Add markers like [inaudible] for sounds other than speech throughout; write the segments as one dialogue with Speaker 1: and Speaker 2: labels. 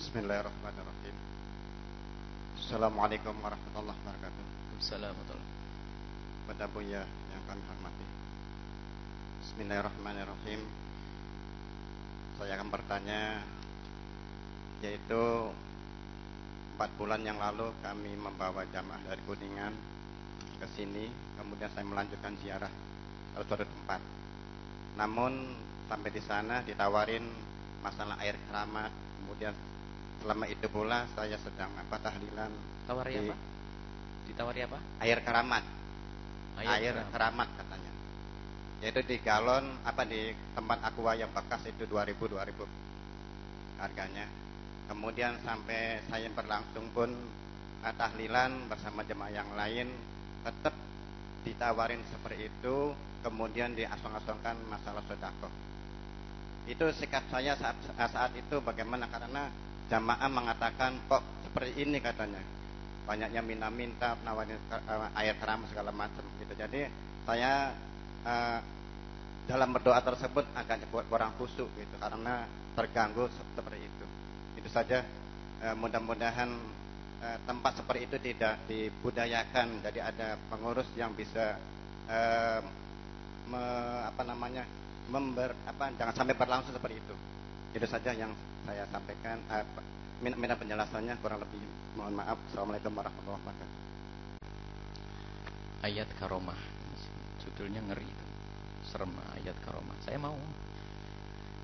Speaker 1: Bismillahirrahmanirrahim. Assalamualaikum warahmatullahi wabarakatuh.
Speaker 2: Assalamualaikum.
Speaker 1: Pada Buya yang kami hormati. Bismillahirrahmanirrahim. Saya akan bertanya yaitu empat bulan yang lalu kami membawa jamaah dari Kuningan ke sini, kemudian saya melanjutkan ziarah ke suatu tempat. Namun sampai di sana ditawarin masalah air keramat, kemudian selama itu pula saya sedang apa tahlilan
Speaker 2: Tawari
Speaker 1: di
Speaker 2: apa? Ditawari apa?
Speaker 1: air keramat, air,
Speaker 2: keramat.
Speaker 1: keramat katanya. Yaitu di galon apa di tempat aqua yang bekas itu 2000 2000 harganya. Kemudian sampai saya berlangsung pun eh, tahlilan bersama jemaah yang lain tetap ditawarin seperti itu, kemudian diasong-asongkan masalah sodako. Itu sikap saya saat, saat itu bagaimana karena jamaah mengatakan kok seperti ini? katanya. Banyaknya minta-minta nawarin eh, air keramat segala macam gitu. Jadi saya eh, dalam berdoa tersebut agak kurang khusyuk gitu karena terganggu seperti itu. Itu saja eh, mudah-mudahan eh, tempat seperti itu tidak dibudayakan. Jadi ada pengurus yang bisa eh, me- apa namanya member apa jangan sampai berlangsung seperti itu. Itu saja yang saya sampaikan eh, minta, penjelasannya kurang lebih mohon maaf assalamualaikum warahmatullahi wabarakatuh
Speaker 2: Ayat karomah. Judulnya ngeri itu. Serem ayat karomah. Saya mau.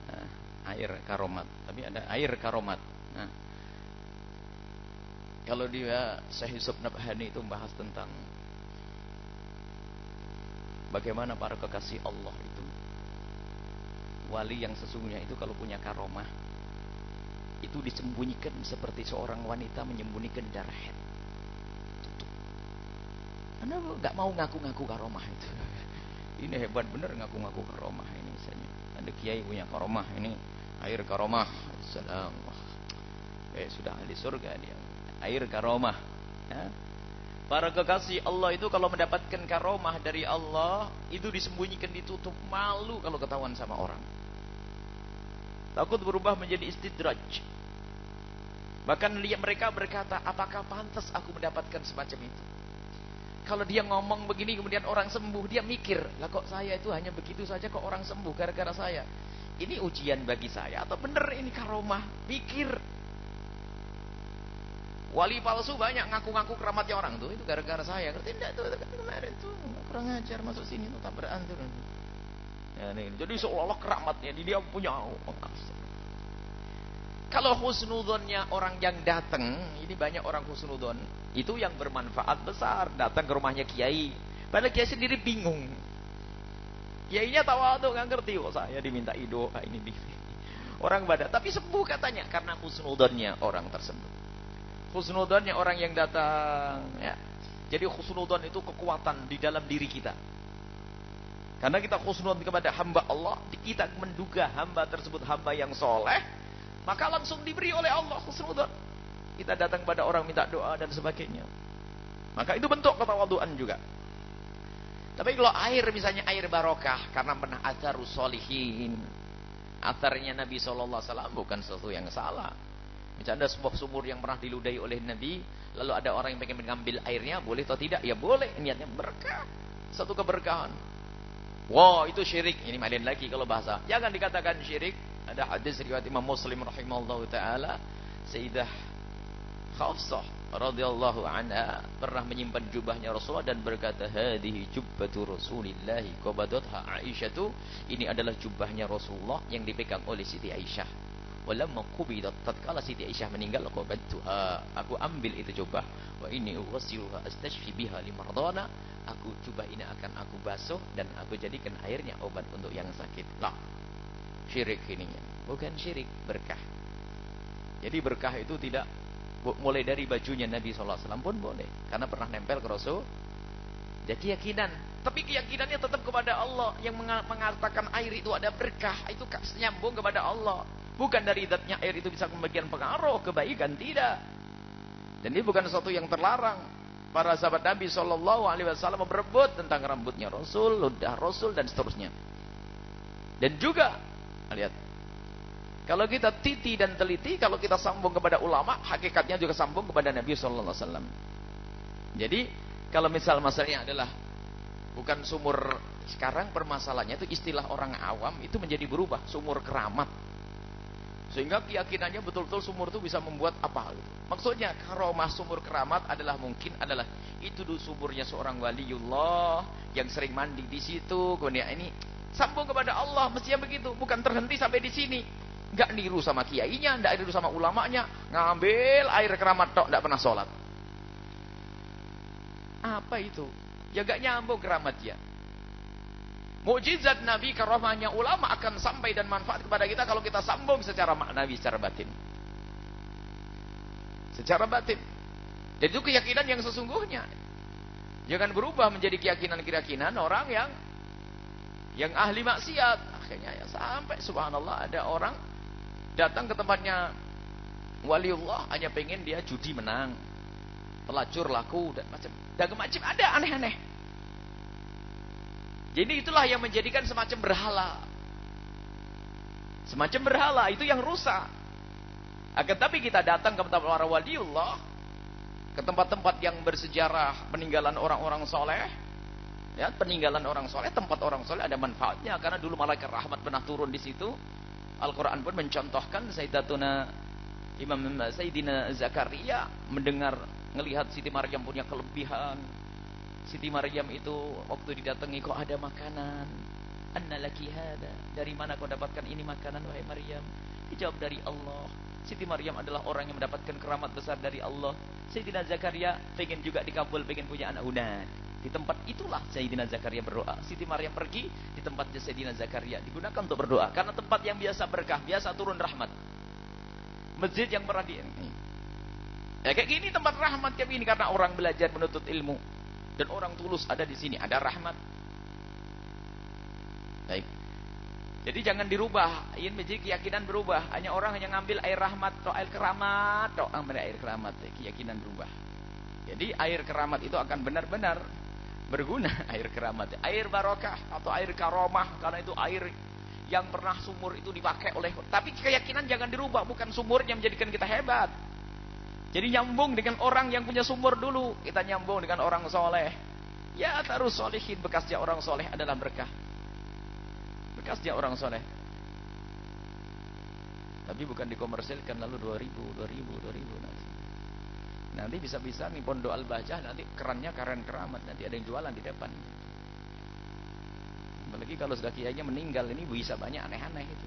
Speaker 2: Nah, air karomat. Tapi ada air karomat. Nah, kalau dia Syekh Yusuf Nabhani itu membahas tentang bagaimana para kekasih Allah itu wali yang sesungguhnya itu kalau punya karomah itu disembunyikan seperti seorang wanita menyembunyikan darah head. Tutup. Anda nggak mau ngaku-ngaku karomah itu. [laughs] Ini hebat bener ngaku-ngaku karomah ini misalnya. Ada kiai punya karomah ini air karomah. Salam. Eh sudah ahli surga dia. Air karomah. Ya. Para kekasih Allah itu kalau mendapatkan karomah dari Allah itu disembunyikan ditutup malu kalau ketahuan sama orang. Takut berubah menjadi istidraj. Bahkan lihat mereka berkata, apakah pantas aku mendapatkan semacam itu? Kalau dia ngomong begini kemudian orang sembuh, dia mikir, lah kok saya itu hanya begitu saja kok orang sembuh gara-gara saya. Ini ujian bagi saya atau benar ini karomah? Mikir. Wali palsu banyak ngaku-ngaku keramatnya orang tuh, itu gara-gara saya. Ngerti enggak tuh kan kemarin tuh kurang ajar masuk sini tuh tabrakan tuh. Ya, nih. Jadi seolah-olah keramatnya dia punya kalau husnudonnya orang yang datang, ini banyak orang husnudon, itu yang bermanfaat besar. Datang ke rumahnya kiai, padahal kiai sendiri bingung. Kiainya tahu nggak ngerti kok saya diminta doa ini di orang badak, tapi sembuh katanya karena husnudonnya orang tersebut. Husnudonnya orang yang datang, ya. Jadi husnudon itu kekuatan di dalam diri kita. Karena kita khusnudon kepada hamba Allah, kita menduga hamba tersebut hamba yang soleh, maka langsung diberi oleh Allah khusnudon. Kita datang pada orang minta doa dan sebagainya. Maka itu bentuk ketawaduan juga. Tapi kalau air misalnya air barokah karena pernah atharus solihin. Atharnya Nabi SAW bukan sesuatu yang salah. Misalnya ada sebuah sumur yang pernah diludahi oleh Nabi, lalu ada orang yang pengen mengambil airnya, boleh atau tidak? Ya boleh, niatnya berkah. Satu keberkahan. Wah, wow, itu syirik. Ini malin lagi kalau bahasa. Jangan dikatakan syirik. Ada hadis riwayat Imam Muslim rahimahullah taala, Sayyidah Khafsah radhiyallahu anha pernah menyimpan jubahnya Rasulullah dan berkata, "Hadhihi jubbatu Rasulillah qabadatha Aisyah." Ini adalah jubahnya Rasulullah yang dipegang oleh Siti Aisyah. Walamma qubidat tatkala Siti Aisyah meninggal qabattuha. Aku ambil itu jubah. Wa inni ughsiluha astashfi biha limardana. Aku jubah ini akan aku basuh dan aku jadikan airnya obat untuk yang sakit. Lah, syirik ini bukan syirik berkah jadi berkah itu tidak mulai dari bajunya Nabi SAW pun boleh karena pernah nempel ke Rasul jadi keyakinan tapi keyakinannya tetap kepada Allah yang mengatakan air itu ada berkah itu nyambung kepada Allah bukan dari zatnya air itu bisa membagian pengaruh kebaikan tidak dan ini bukan sesuatu yang terlarang para sahabat Nabi Shallallahu Alaihi Wasallam berebut tentang rambutnya Rasul, ludah Rasul dan seterusnya. Dan juga lihat Kalau kita titi dan teliti, kalau kita sambung kepada ulama, hakikatnya juga sambung kepada Nabi Sallallahu Alaihi Wasallam. Jadi kalau misal masalahnya adalah bukan sumur sekarang permasalahannya itu istilah orang awam itu menjadi berubah sumur keramat. Sehingga keyakinannya betul-betul sumur itu bisa membuat apa gitu. Maksudnya karomah sumur keramat adalah mungkin adalah itu dulu sumurnya seorang waliullah yang sering mandi di situ. Kemudian ini sambung kepada Allah mestinya begitu, bukan terhenti sampai di sini. Enggak niru sama kiainya, enggak niru sama ulamanya, ngambil air keramat tok enggak pernah sholat. Apa itu? Ya enggak nyambung keramatnya. Mujizat Nabi karomahnya ulama akan sampai dan manfaat kepada kita kalau kita sambung secara maknawi, secara batin. Secara batin. Jadi itu keyakinan yang sesungguhnya. Jangan berubah menjadi keyakinan-keyakinan orang yang yang ahli maksiat. Akhirnya ya sampai subhanallah ada orang datang ke tempatnya waliullah hanya pengen dia judi menang. Pelacur laku dan macam dan macam ada aneh-aneh. Jadi itulah yang menjadikan semacam berhala. Semacam berhala itu yang rusak. Akan tapi kita datang ke tempat para waliullah, ke tempat-tempat yang bersejarah peninggalan orang-orang soleh, ya peninggalan orang soleh, tempat orang soleh ada manfaatnya karena dulu malaikat rahmat pernah turun di situ. Al-Quran pun mencontohkan Sayyidatuna Imam Sayyidina Zakaria mendengar, melihat Siti Maryam punya kelebihan, Siti Maryam itu waktu didatangi kok ada makanan. Anna laki hada. Dari mana kau dapatkan ini makanan wahai Maryam? Dijawab dari Allah. Siti Maryam adalah orang yang mendapatkan keramat besar dari Allah. Sayyidina Zakaria pengen juga dikabul, pengen punya anak hunat. Di tempat itulah Sayyidina Zakaria berdoa. Siti Maryam pergi di tempat Sayyidina Zakaria digunakan untuk berdoa karena tempat yang biasa berkah, biasa turun rahmat. Masjid yang pernah di Ya kayak gini tempat rahmat kayak gini karena orang belajar menuntut ilmu dan orang tulus ada di sini, ada rahmat. Baik. Jadi jangan dirubah, ingin menjadi keyakinan berubah. Hanya orang hanya ngambil air rahmat atau air keramat, atau ambil air keramat, keyakinan berubah. Jadi air keramat itu akan benar-benar berguna [laughs] air keramat, air barokah atau air karomah karena itu air yang pernah sumur itu dipakai oleh tapi keyakinan jangan dirubah, bukan sumur yang menjadikan kita hebat. Jadi nyambung dengan orang yang punya sumur dulu. Kita nyambung dengan orang soleh. Ya terus solehin bekasnya orang soleh adalah berkah. Bekasnya orang soleh. Tapi bukan dikomersilkan lalu 2000, 2000, 2000 nanti. Nanti bisa-bisa nih pondok al-bajah nanti kerannya keren keramat. Nanti ada yang jualan di depan. Apalagi kalau sudah kiainya meninggal ini bisa banyak aneh-aneh itu.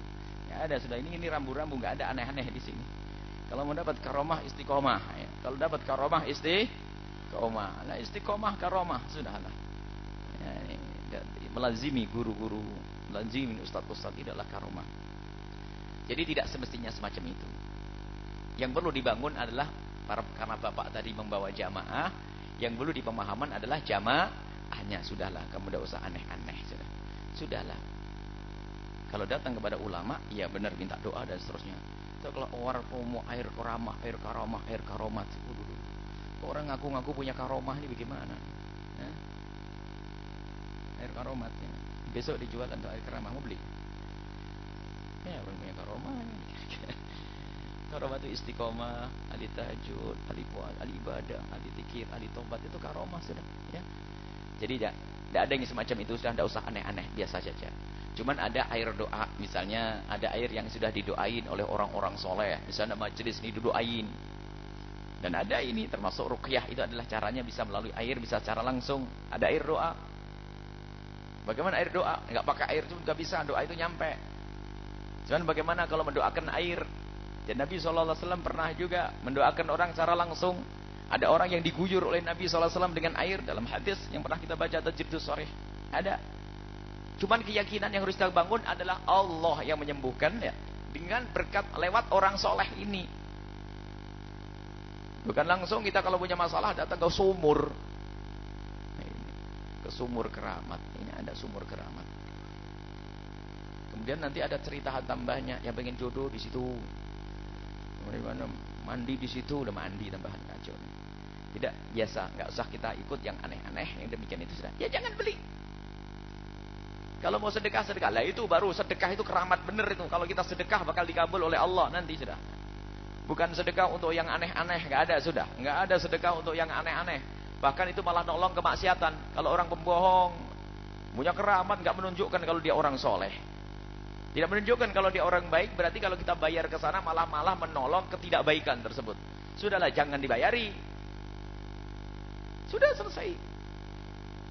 Speaker 2: Ya ada sudah ini ini rambu-rambu nggak ada aneh-aneh di sini. Kalau mau dapat karomah istiqomah. Ya. Kalau dapat karomah istiqomah. Nah istiqomah karomah. Sudahlah. Ya, melazimi guru-guru. Melazimi ustaz-ustaz tidaklah karomah. Jadi tidak semestinya semacam itu. Yang perlu dibangun adalah para karena bapak tadi membawa jamaah. Yang perlu dipemahaman adalah jamaahnya. Sudahlah, kamu tidak usah aneh-aneh. Sudah. Sudahlah. Kalau datang kepada ulama, ya benar minta doa dan seterusnya. Kalau orang mau air karamah, air karamah, air karomat. Orang ngaku-ngaku punya karomah ini bagaimana? Ya? Air karomat. Ya. Besok dijual untuk air karamah mau beli? Ya, orang punya karomah. [laughs] Karomat itu istiqomah, ahli tahajud, ahli puasa, ahli ibadah, ahli tikir, ahli tobat itu karomah sudah. Ya. Jadi tidak, tidak ada yang semacam itu sudah tidak usah aneh-aneh, biasa saja. Cuman ada air doa, misalnya ada air yang sudah didoain oleh orang-orang soleh. Misalnya majelis ini didoain. Dan ada ini termasuk ruqyah itu adalah caranya bisa melalui air, bisa secara langsung. Ada air doa. Bagaimana air doa? Enggak pakai air itu juga bisa, doa itu nyampe. Cuman bagaimana kalau mendoakan air? Dan Nabi SAW pernah juga mendoakan orang secara langsung. Ada orang yang diguyur oleh Nabi SAW dengan air dalam hadis yang pernah kita baca atau jirdus sore. Ada Cuman keyakinan yang harus kita bangun adalah Allah yang menyembuhkan ya dengan berkat lewat orang soleh ini. Bukan langsung kita kalau punya masalah datang ke sumur. ke sumur keramat. Ini ada sumur keramat. Kemudian nanti ada cerita tambahnya yang pengen jodoh di situ. Bagaimana mandi di situ udah mandi tambahan kacau. Tidak biasa, nggak usah kita ikut yang aneh-aneh yang demikian itu sudah. Ya jangan beli. Kalau mau sedekah, sedekah. Lah itu baru sedekah itu keramat bener itu. Kalau kita sedekah bakal dikabul oleh Allah nanti sudah. Bukan sedekah untuk yang aneh-aneh, nggak ada sudah. Nggak ada sedekah untuk yang aneh-aneh. Bahkan itu malah nolong kemaksiatan. Kalau orang pembohong, punya keramat nggak menunjukkan kalau dia orang soleh. Tidak menunjukkan kalau dia orang baik, berarti kalau kita bayar ke sana malah-malah menolong ketidakbaikan tersebut. Sudahlah, jangan dibayari. Sudah selesai.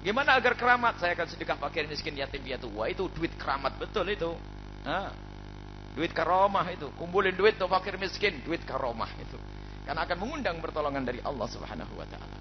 Speaker 2: Gimana agar keramat? Saya akan sedekah fakir miskin yatim piatu. Wah itu duit keramat betul itu. Nah, duit karomah itu. Kumpulin duit tuh fakir miskin, duit karomah itu. Karena akan mengundang pertolongan dari Allah Subhanahu wa taala.